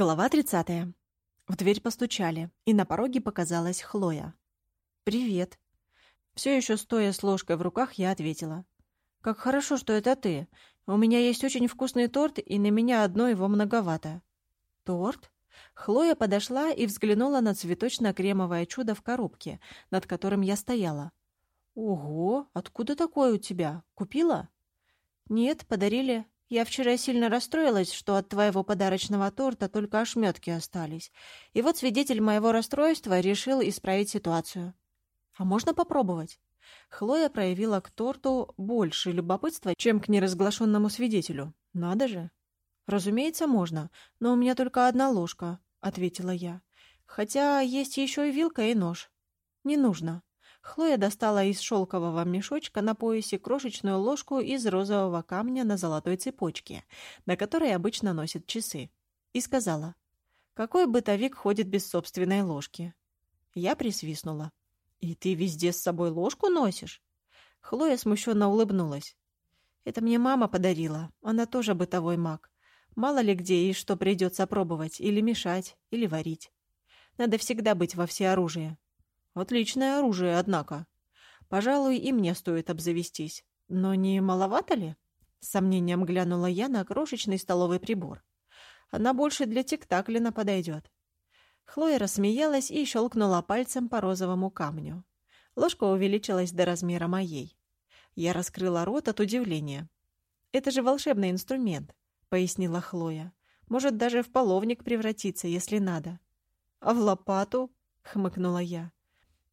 Глава 30. В дверь постучали, и на пороге показалась Хлоя. «Привет». Все еще стоя с ложкой в руках, я ответила. «Как хорошо, что это ты. У меня есть очень вкусный торт, и на меня одно его многовато». «Торт?» Хлоя подошла и взглянула на цветочно-кремовое чудо в коробке, над которым я стояла. «Ого, откуда такое у тебя? Купила?» «Нет, подарили. Я вчера сильно расстроилась, что от твоего подарочного торта только ошметки остались. И вот свидетель моего расстройства решил исправить ситуацию. А можно попробовать? Хлоя проявила к торту больше любопытства, чем к неразглашенному свидетелю. Надо же. Разумеется, можно, но у меня только одна ложка, ответила я. Хотя есть еще и вилка и нож. Не нужно. Хлоя достала из шелкового мешочка на поясе крошечную ложку из розового камня на золотой цепочке, на которой обычно носят часы, и сказала, «Какой бытовик ходит без собственной ложки?» Я присвистнула. «И ты везде с собой ложку носишь?» Хлоя смущенно улыбнулась. «Это мне мама подарила. Она тоже бытовой маг. Мало ли где и что придется пробовать, или мешать, или варить. Надо всегда быть во всеоружии. Отличное оружие, однако. Пожалуй, и мне стоит обзавестись. Но не маловато ли? С сомнением глянула я на крошечный столовый прибор. Она больше для тиктаклина подойдет. Хлоя рассмеялась и щелкнула пальцем по розовому камню. Ложка увеличилась до размера моей. Я раскрыла рот от удивления. «Это же волшебный инструмент», — пояснила Хлоя. «Может даже в половник превратиться, если надо». «А в лопату?» — хмыкнула я.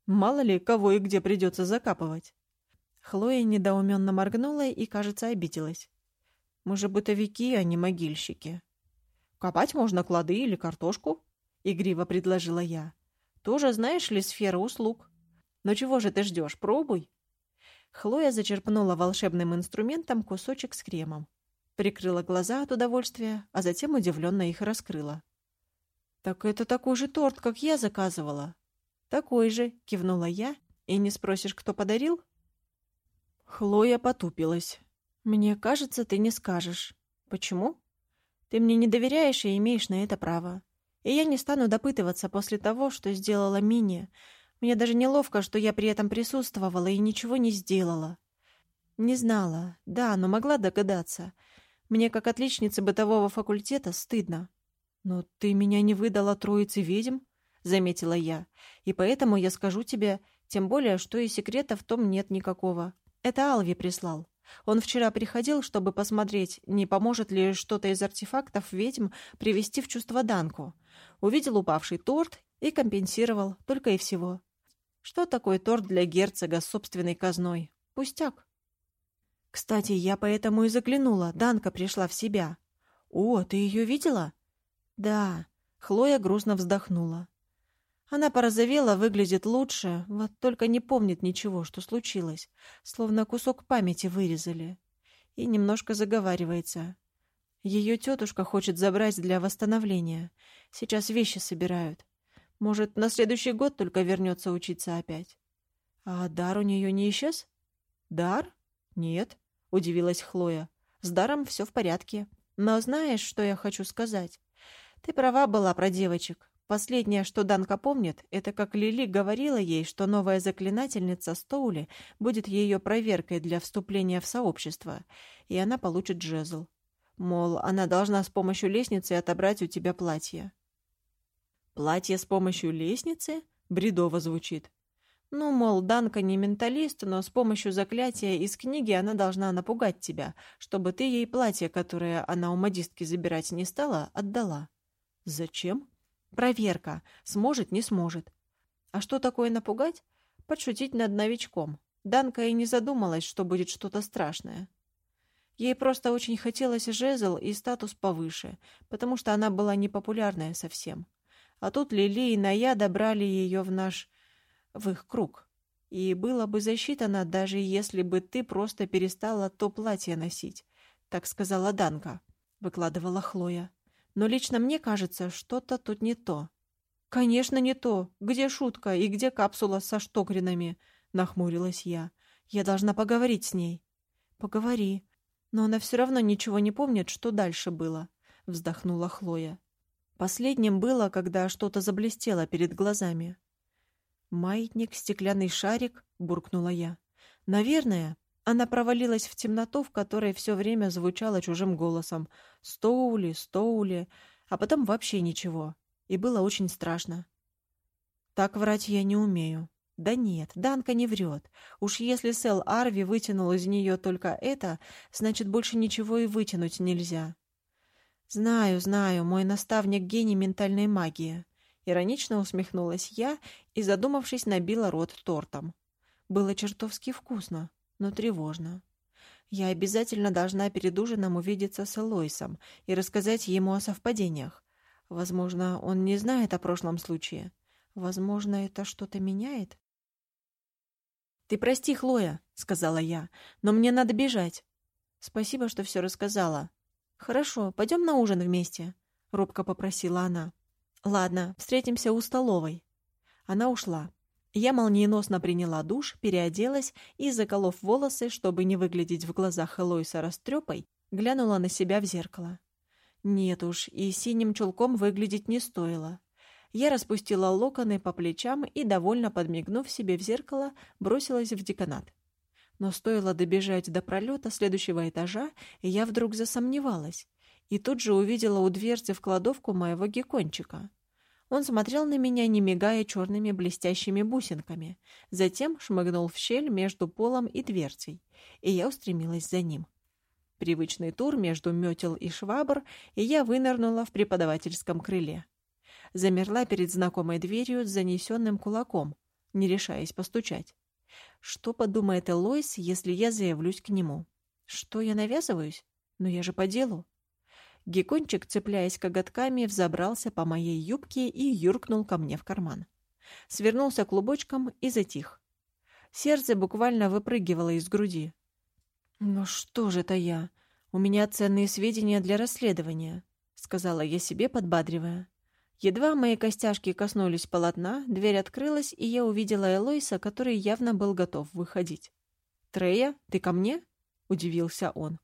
Мало ли, кого и где придется закапывать. Хлоя недоуменно моргнула и, кажется, обиделась. Мы же бытовики, а не могильщики. Копать можно клады или картошку, игриво предложила я. Тоже, знаешь ли, сфера услуг. Но чего же ты ждешь? Пробуй. Хлоя зачерпнула волшебным инструментом кусочек с кремом. Прикрыла глаза от удовольствия, а затем удивленно их раскрыла. «Так это такой же торт, как я заказывала», «Такой же», — кивнула я. «И не спросишь, кто подарил?» Хлоя потупилась. «Мне кажется, ты не скажешь. Почему?» «Ты мне не доверяешь и имеешь на это право. И я не стану допытываться после того, что сделала Мини. Мне даже неловко, что я при этом присутствовала и ничего не сделала. Не знала, да, но могла догадаться. Мне, как отличнице бытового факультета, стыдно. Но ты меня не выдала троице ведьм?» Заметила я. «И поэтому я скажу тебе, тем более, что и секрета в том нет никакого. Это Алви прислал. Он вчера приходил, чтобы посмотреть, не поможет ли что-то из артефактов ведьм привести в чувство Данку. Увидел упавший торт и компенсировал, только и всего. Что такое торт для герцога с собственной казной? Пустяк. Кстати, я поэтому и заглянула. Данка пришла в себя. О, ты ее видела? Да. Хлоя грустно вздохнула. Она порозовела, выглядит лучше, вот только не помнит ничего, что случилось, словно кусок памяти вырезали. И немножко заговаривается. Ее тетушка хочет забрать для восстановления. Сейчас вещи собирают. Может, на следующий год только вернется учиться опять. А дар у нее не исчез? Дар? Нет, удивилась Хлоя. С даром все в порядке. Но знаешь, что я хочу сказать? Ты права была про девочек. Последнее, что Данка помнит, это как Лили говорила ей, что новая заклинательница Стоули будет ее проверкой для вступления в сообщество, и она получит жезл. Мол, она должна с помощью лестницы отобрать у тебя платье. «Платье с помощью лестницы?» — бредово звучит. Ну, мол, Данка не менталист, но с помощью заклятия из книги она должна напугать тебя, чтобы ты ей платье, которое она у модистки забирать не стала, отдала. Зачем? Проверка. Сможет, не сможет. А что такое напугать? Подшутить над новичком. Данка и не задумалась, что будет что-то страшное. Ей просто очень хотелось жезл и статус повыше, потому что она была непопулярная совсем. А тут Лили и Ная добрали ее в наш... в их круг. И было бы засчитано, даже если бы ты просто перестала то платье носить. Так сказала Данка, выкладывала Хлоя. Но лично мне кажется, что-то тут не то. Конечно, не то. Где шутка и где капсула со штокринами? Нахмурилась я. Я должна поговорить с ней. Поговори. Но она все равно ничего не помнит, что дальше было. Вздохнула Хлоя. Последним было, когда что-то заблестело перед глазами. «Маятник, стеклянный шарик», — буркнула я. «Наверное». Она провалилась в темноту, в которой все время звучало чужим голосом. «Стоули, Стоули», а потом вообще ничего. И было очень страшно. Так врать я не умею. Да нет, Данка не врет. Уж если Сэл Арви вытянул из нее только это, значит, больше ничего и вытянуть нельзя. Знаю, знаю, мой наставник гений ментальной магии. Иронично усмехнулась я и, задумавшись, набила рот тортом. Было чертовски вкусно, но тревожно. Я обязательно должна перед ужином увидеться с Элойсом и рассказать ему о совпадениях. Возможно, он не знает о прошлом случае. Возможно, это что-то меняет. «Ты прости, Хлоя», — сказала я, — «но мне надо бежать». «Спасибо, что все рассказала». «Хорошо, пойдем на ужин вместе», — робко попросила она. «Ладно, встретимся у столовой». Она ушла. Я молниеносно приняла душ, переоделась и, заколов волосы, чтобы не выглядеть в глазах Элойса растрепой, глянула на себя в зеркало. Нет уж, и синим чулком выглядеть не стоило. Я распустила локоны по плечам и, довольно подмигнув себе в зеркало, бросилась в деканат. Но стоило добежать до пролета следующего этажа, и я вдруг засомневалась. И тут же увидела у дверцы в кладовку моего геккончика. Он смотрел на меня, не мигая черными блестящими бусинками. Затем шмыгнул в щель между полом и дверцей, и я устремилась за ним. Привычный тур между метел и швабр, и я вынырнула в преподавательском крыле замерла перед знакомой дверью с занесенным кулаком, не решаясь постучать. Что подумает Элойс, если я заявлюсь к нему? Что я навязываюсь? Но я же по делу. Геккончик, цепляясь коготками, взобрался по моей юбке и юркнул ко мне в карман. Свернулся клубочком и затих. Сердце буквально выпрыгивало из груди. «Ну что же это я? У меня ценные сведения для расследования», — сказала я себе, подбадривая. Едва мои костяшки коснулись полотна, дверь открылась, и я увидела Элойса, который явно был готов выходить. «Трея, ты ко мне?» — удивился он.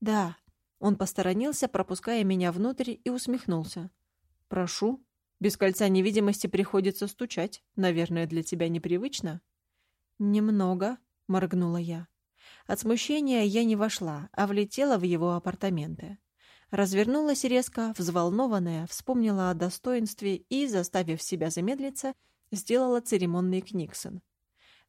«Да». Он посторонился, пропуская меня внутрь, и усмехнулся. «Прошу. Без кольца невидимости приходится стучать. Наверное, для тебя непривычно?» «Немного», — моргнула я. От смущения я не вошла, а влетела в его апартаменты. Развернулась резко, взволнованная, вспомнила о достоинстве и, заставив себя замедлиться, сделала церемонный книксон.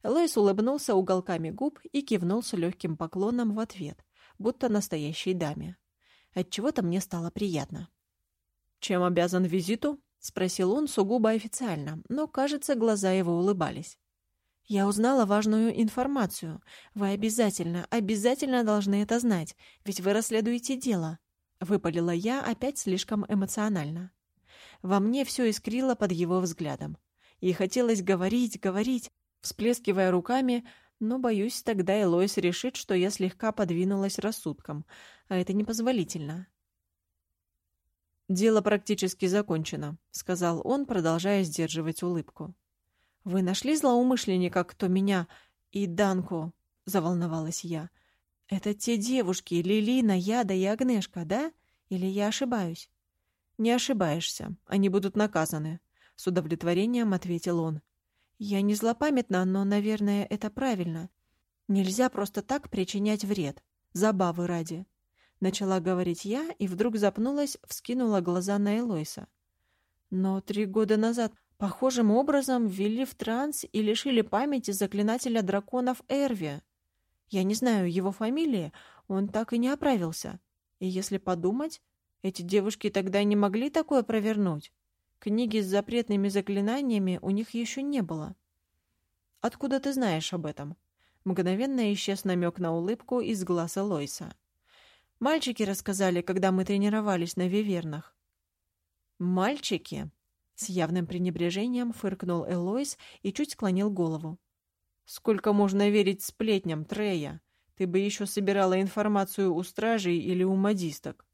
Лойс улыбнулся уголками губ и кивнул с легким поклоном в ответ, будто настоящей даме. Отчего-то мне стало приятно. «Чем обязан визиту?» — спросил он сугубо официально, но, кажется, глаза его улыбались. «Я узнала важную информацию. Вы обязательно, обязательно должны это знать, ведь вы расследуете дело», Выпалила я опять слишком эмоционально. Во мне все искрило под его взглядом. И хотелось говорить, говорить, всплескивая руками, но, боюсь, тогда Элойс решит, что я слегка подвинулась рассудком, а это непозволительно. «Дело практически закончено», — сказал он, продолжая сдерживать улыбку. «Вы нашли злоумышленника, кто меня и Данку?» — заволновалась я. «Это те девушки, Лилина, Яда и Агнешка, да? Или я ошибаюсь?» «Не ошибаешься. Они будут наказаны», — с удовлетворением ответил он. «Я не злопамятна, но, наверное, это правильно. Нельзя просто так причинять вред. Забавы ради». Начала говорить я и вдруг запнулась, вскинула глаза на Элойса. Но три года назад похожим образом ввели в транс и лишили памяти заклинателя драконов Эрви. Я не знаю его фамилии, он так и не оправился. И если подумать, эти девушки тогда не могли такое провернуть. Книги с запретными заклинаниями у них еще не было. «Откуда ты знаешь об этом?» Мгновенно исчез намек на улыбку из глаза Лойса. «Мальчики рассказали, когда мы тренировались на вивернах». «Мальчики?» С явным пренебрежением фыркнул Элойс и чуть склонил голову. Сколько можно верить сплетням, Трея? Ты бы еще собирала информацию у стражей или у модисток.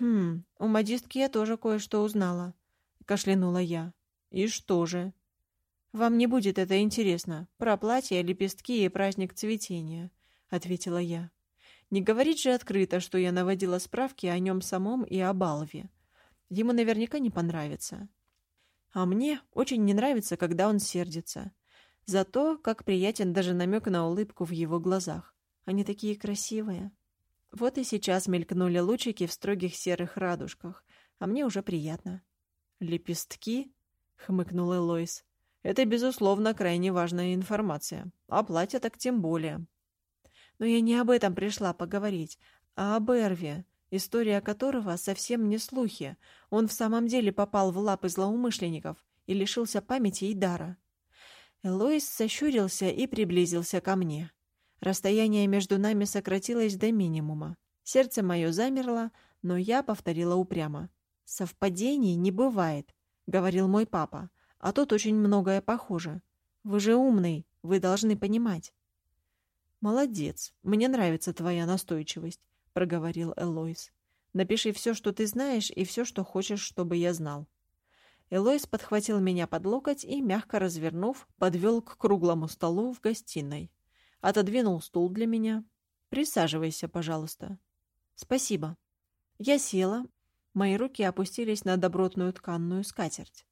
Хм, у модистки я тоже кое-что узнала, кашлянула я. И что же? Вам не будет это интересно. Про платья, лепестки и праздник цветения, ответила я. Не говорить же открыто, что я наводила справки о нем самом и о Балве. Ему наверняка не понравится. А мне очень не нравится, когда он сердится. Зато, как приятен даже намек на улыбку в его глазах. Они такие красивые. Вот и сейчас мелькнули лучики в строгих серых радужках, а мне уже приятно. «Лепестки?» — хмыкнул Элойс. «Это, безусловно, крайне важная информация. А платье так тем более». «Но я не об этом пришла поговорить, а об Эрве, история которого совсем не слухи. Он в самом деле попал в лапы злоумышленников и лишился памяти и дара». Элойс сощурился и приблизился ко мне. Расстояние между нами сократилось до минимума. Сердце мое замерло, но я повторила упрямо. «Совпадений не бывает», — говорил мой папа, «а тут очень многое похоже. Вы же умный, вы должны понимать». «Молодец, мне нравится твоя настойчивость», — проговорил Элойс. «Напиши все, что ты знаешь, и все, что хочешь, чтобы я знал». Элойс подхватил меня под локоть и, мягко развернув, подвел к круглому столу в гостиной. Отодвинул стул для меня. «Присаживайся, пожалуйста». «Спасибо». Я села. Мои руки опустились на добротную тканную скатерть.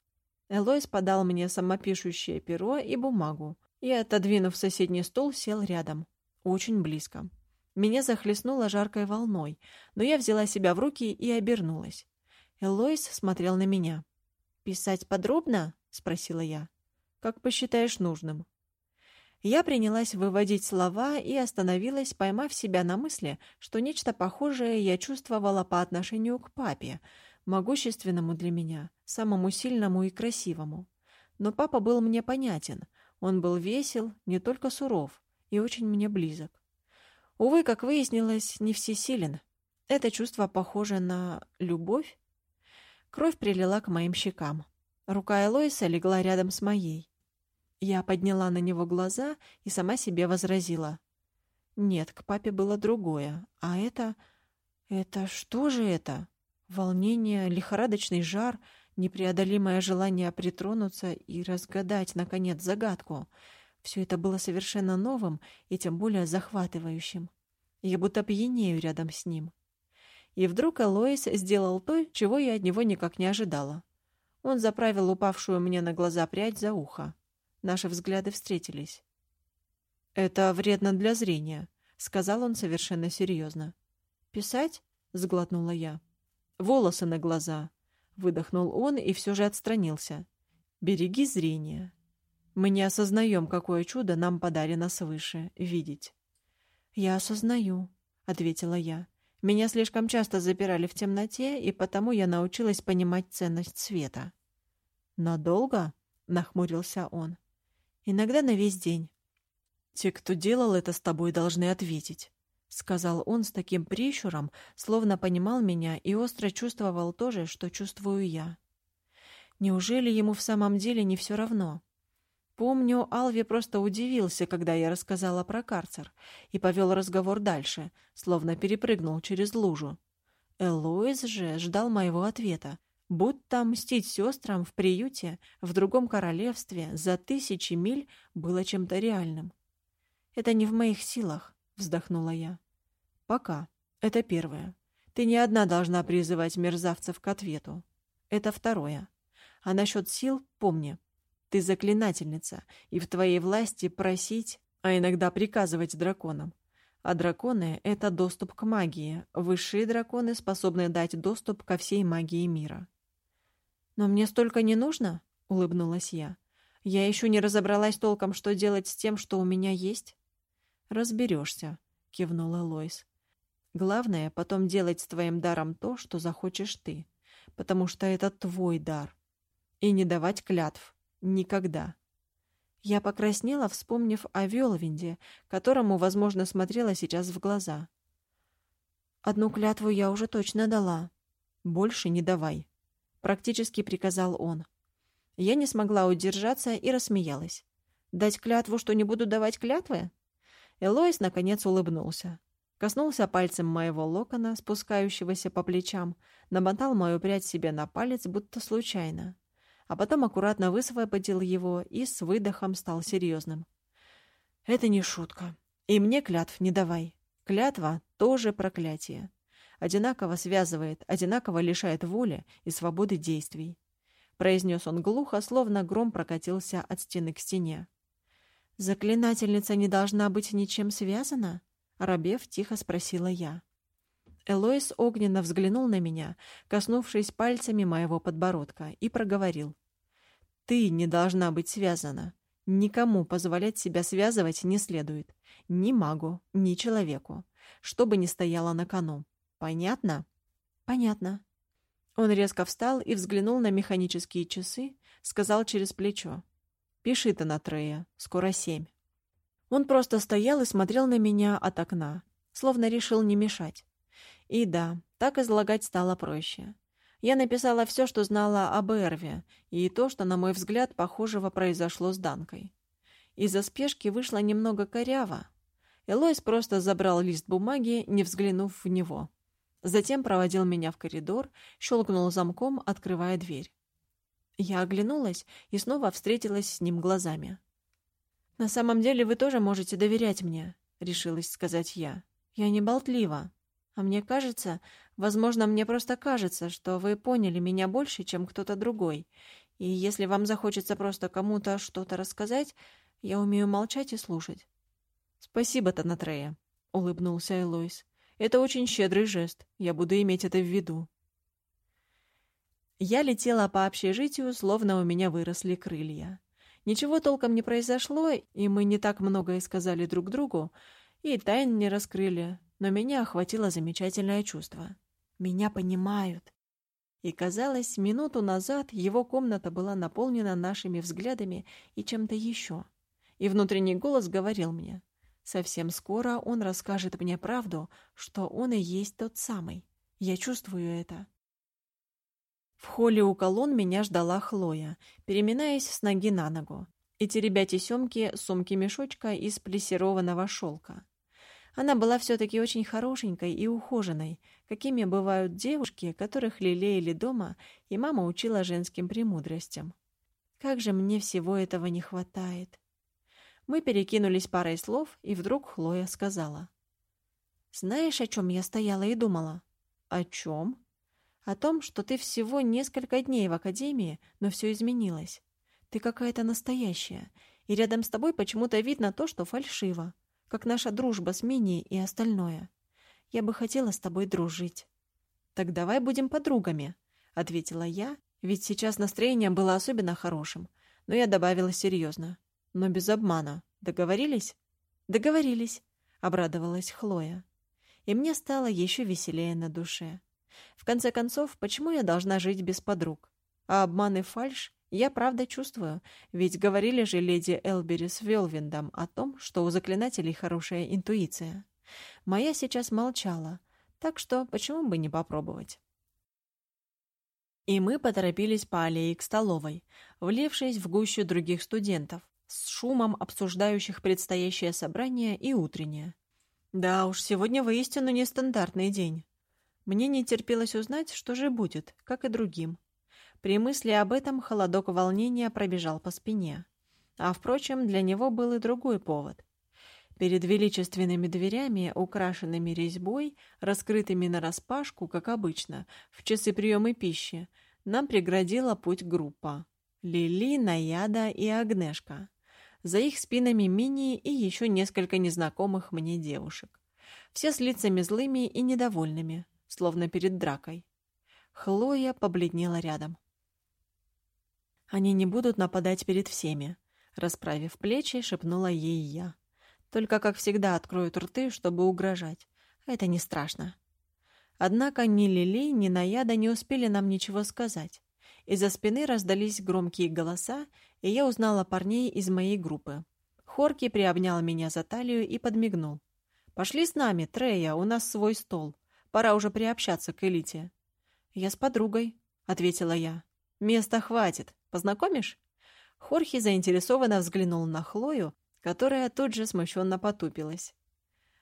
Элойс подал мне самопишущее перо и бумагу, и, отодвинув соседний стул, сел рядом. Очень близко. Меня захлестнуло жаркой волной, но я взяла себя в руки и обернулась. Элойс смотрел на меня. «Писать подробно?» — спросила я. «Как посчитаешь нужным». Я принялась выводить слова и остановилась, поймав себя на мысли, что нечто похожее я чувствовала по отношению к папе, могущественному для меня, самому сильному и красивому. Но папа был мне понятен, он был весел, не только суров, и очень мне близок. Увы, как выяснилось, не всесилен. Это чувство похоже на любовь. Кровь прилила к моим щекам. Рука Элойса легла рядом с моей. Я подняла на него глаза и сама себе возразила. Нет, к папе было другое. А это... Это что же это? Волнение, лихорадочный жар, непреодолимое желание притронуться и разгадать, наконец, загадку. Все это было совершенно новым и тем более захватывающим. Я будто пьянею рядом с ним. И вдруг Элоис сделал то, чего я от него никак не ожидала. Он заправил упавшую мне на глаза прядь за ухо. Наши взгляды встретились. «Это вредно для зрения», — сказал он совершенно серьезно. «Писать?» — сглотнула я. «Волосы на глаза», — выдохнул он и все же отстранился. «Береги зрение. Мы не осознаем, какое чудо нам подарено свыше видеть». «Я осознаю», — ответила я. «Меня слишком часто запирали в темноте, и потому я научилась понимать ценность света». «Надолго?» — нахмурился он. Иногда на весь день. «Те, кто делал это с тобой, должны ответить», — сказал он с таким прищуром, словно понимал меня и остро чувствовал то же, что чувствую я. Неужели ему в самом деле не все равно? Помню, Алви просто удивился, когда я рассказала про карцер, и повел разговор дальше, словно перепрыгнул через лужу. Элоиз же ждал моего ответа, Будто мстить сестрам в приюте в другом королевстве за тысячи миль было чем-то реальным. «Это не в моих силах», — вздохнула я. «Пока. Это первое. Ты не одна должна призывать мерзавцев к ответу. Это второе. А насчет сил помни. Ты заклинательница, и в твоей власти просить, а иногда приказывать драконам. А драконы — это доступ к магии. Высшие драконы способны дать доступ ко всей магии мира. «Но мне столько не нужно?» — улыбнулась я. «Я еще не разобралась толком, что делать с тем, что у меня есть». «Разберешься», — кивнула Лойс. «Главное — потом делать с твоим даром то, что захочешь ты, потому что это твой дар. И не давать клятв. Никогда». Я покраснела, вспомнив о Велвинде, которому, возможно, смотрела сейчас в глаза. «Одну клятву я уже точно дала. Больше не давай», — практически приказал он. Я не смогла удержаться и рассмеялась. «Дать клятву, что не буду давать клятвы?» Элоис, наконец, улыбнулся. Коснулся пальцем моего локона, спускающегося по плечам, намотал мою прядь себе на палец, будто случайно. А потом аккуратно высвободил его и с выдохом стал серьезным. «Это не шутка. И мне клятв не давай. Клятва — тоже проклятие. Одинаково связывает, одинаково лишает воли и свободы действий. Произнес он глухо, словно гром прокатился от стены к стене. «Заклинательница не должна быть ничем связана?» Рабев тихо спросила я. Элоис огненно взглянул на меня, коснувшись пальцами моего подбородка, и проговорил. «Ты не должна быть связана. Никому позволять себя связывать не следует. Ни магу, ни человеку. Что бы ни стояло на кону. Понятно?» «Понятно». Он резко встал и взглянул на механические часы, сказал через плечо. «Пиши ты на Трея. Скоро семь». Он просто стоял и смотрел на меня от окна, словно решил не мешать. И да, так излагать стало проще. Я написала все, что знала об Эрве, и то, что, на мой взгляд, похожего произошло с Данкой. Из-за спешки вышло немного коряво. Элойс просто забрал лист бумаги, не взглянув в него. Затем проводил меня в коридор, щелкнул замком, открывая дверь. Я оглянулась и снова встретилась с ним глазами. «На самом деле вы тоже можете доверять мне», — решилась сказать я. «Я не болтлива. А мне кажется, возможно, мне просто кажется, что вы поняли меня больше, чем кто-то другой. И если вам захочется просто кому-то что-то рассказать, я умею молчать и слушать». «Спасибо, Танатрея», — улыбнулся Элойс. «Это очень щедрый жест. Я буду иметь это в виду». Я летела по общежитию, словно у меня выросли крылья. Ничего толком не произошло, и мы не так многое сказали друг другу, и тайн не раскрыли, но меня охватило замечательное чувство. Меня понимают. И казалось, минуту назад его комната была наполнена нашими взглядами и чем-то еще. И внутренний голос говорил мне, совсем скоро он расскажет мне правду, что он и есть тот самый. Я чувствую это. В холле у колонн меня ждала Хлоя, переминаясь с ноги на ногу, и теребя тесемки сумки-мешочка из плессированного шелка. Она была все-таки очень хорошенькой и ухоженной, какими бывают девушки, которых лелеяли дома, и мама учила женским премудростям. Как же мне всего этого не хватает. Мы перекинулись парой слов, и вдруг Хлоя сказала. «Знаешь, о чем я стояла и думала?» «О чем?» О том, что ты всего несколько дней в академии, но все изменилось. Ты какая-то настоящая, и рядом с тобой почему-то видно то, что фальшиво, как наша дружба с Мини и остальное. Я бы хотела с тобой дружить». «Так давай будем подругами», — ответила я, ведь сейчас настроение было особенно хорошим, но я добавила серьезно. «Но без обмана. Договорились?» «Договорились», — обрадовалась Хлоя. И мне стало еще веселее на душе. В конце концов, почему я должна жить без подруг? А обман и фальшь я правда чувствую, ведь говорили же леди Элбери с Велвиндом о том, что у заклинателей хорошая интуиция. Моя сейчас молчала, так что почему бы не попробовать? И мы поторопились по аллее к столовой, влившись в гущу других студентов, с шумом обсуждающих предстоящее собрание и утреннее. Да уж, сегодня воистину нестандартный день. Мне не терпелось узнать, что же будет, как и другим. При мысли об этом холодок волнения пробежал по спине. А, впрочем, для него был и другой повод. Перед величественными дверями, украшенными резьбой, раскрытыми нараспашку, как обычно, в часы приема пищи, нам преградила путь группа. Лили, Наяда и Агнешка. За их спинами Мини и еще несколько незнакомых мне девушек. Все с лицами злыми и недовольными словно перед дракой. Хлоя побледнела рядом. «Они не будут нападать перед всеми», — расправив плечи, шепнула ей я. «Только, как всегда, откроют рты, чтобы угрожать. Это не страшно». Однако ни Лили, ни Наяда не успели нам ничего сказать. Из-за спины раздались громкие голоса, и я узнала парней из моей группы. Хорки приобнял меня за талию и подмигнул. «Пошли с нами, Трея, у нас свой стол. Пора уже приобщаться к элите». «Я с подругой», — ответила я. «Места хватит. Познакомишь?» Хорхе заинтересованно взглянул на Хлою, которая тут же смущенно потупилась.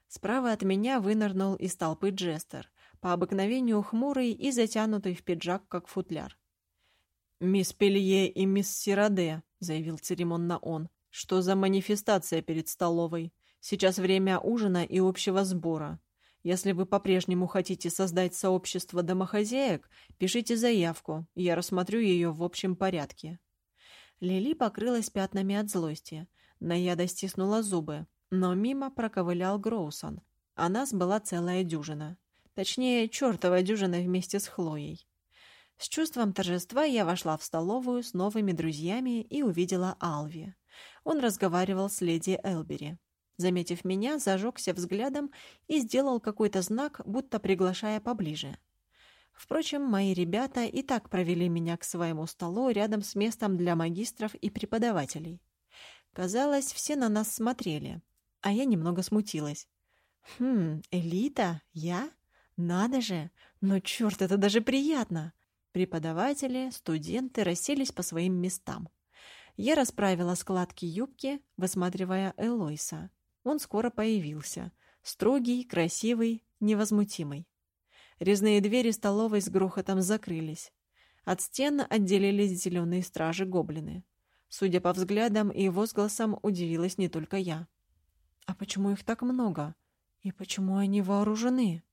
Справа от меня вынырнул из толпы Джестер, по обыкновению хмурый и затянутый в пиджак, как футляр. «Мисс Пелье и мисс Сираде», — заявил церемонно он, — «что за манифестация перед столовой? Сейчас время ужина и общего сбора. Если вы по-прежнему хотите создать сообщество домохозяек, пишите заявку, я рассмотрю ее в общем порядке». Лили покрылась пятнами от злости. Наяда стиснула зубы, но мимо проковылял Гроусон. А нас была целая дюжина. Точнее, чертова дюжина вместе с Хлоей. С чувством торжества я вошла в столовую с новыми друзьями и увидела Алви. Он разговаривал с леди Элбери. Заметив меня, зажегся взглядом и сделал какой-то знак, будто приглашая поближе. Впрочем, мои ребята и так провели меня к своему столу рядом с местом для магистров и преподавателей. Казалось, все на нас смотрели, а я немного смутилась. «Хм, элита? Я? Надо же! Но черт, это даже приятно!» Преподаватели, студенты расселись по своим местам. Я расправила складки юбки, высматривая Элойса. Он скоро появился. Строгий, красивый, невозмутимый. Резные двери столовой с грохотом закрылись. От стен отделились зеленые стражи-гоблины. Судя по взглядам и возгласам, удивилась не только я. «А почему их так много? И почему они вооружены?»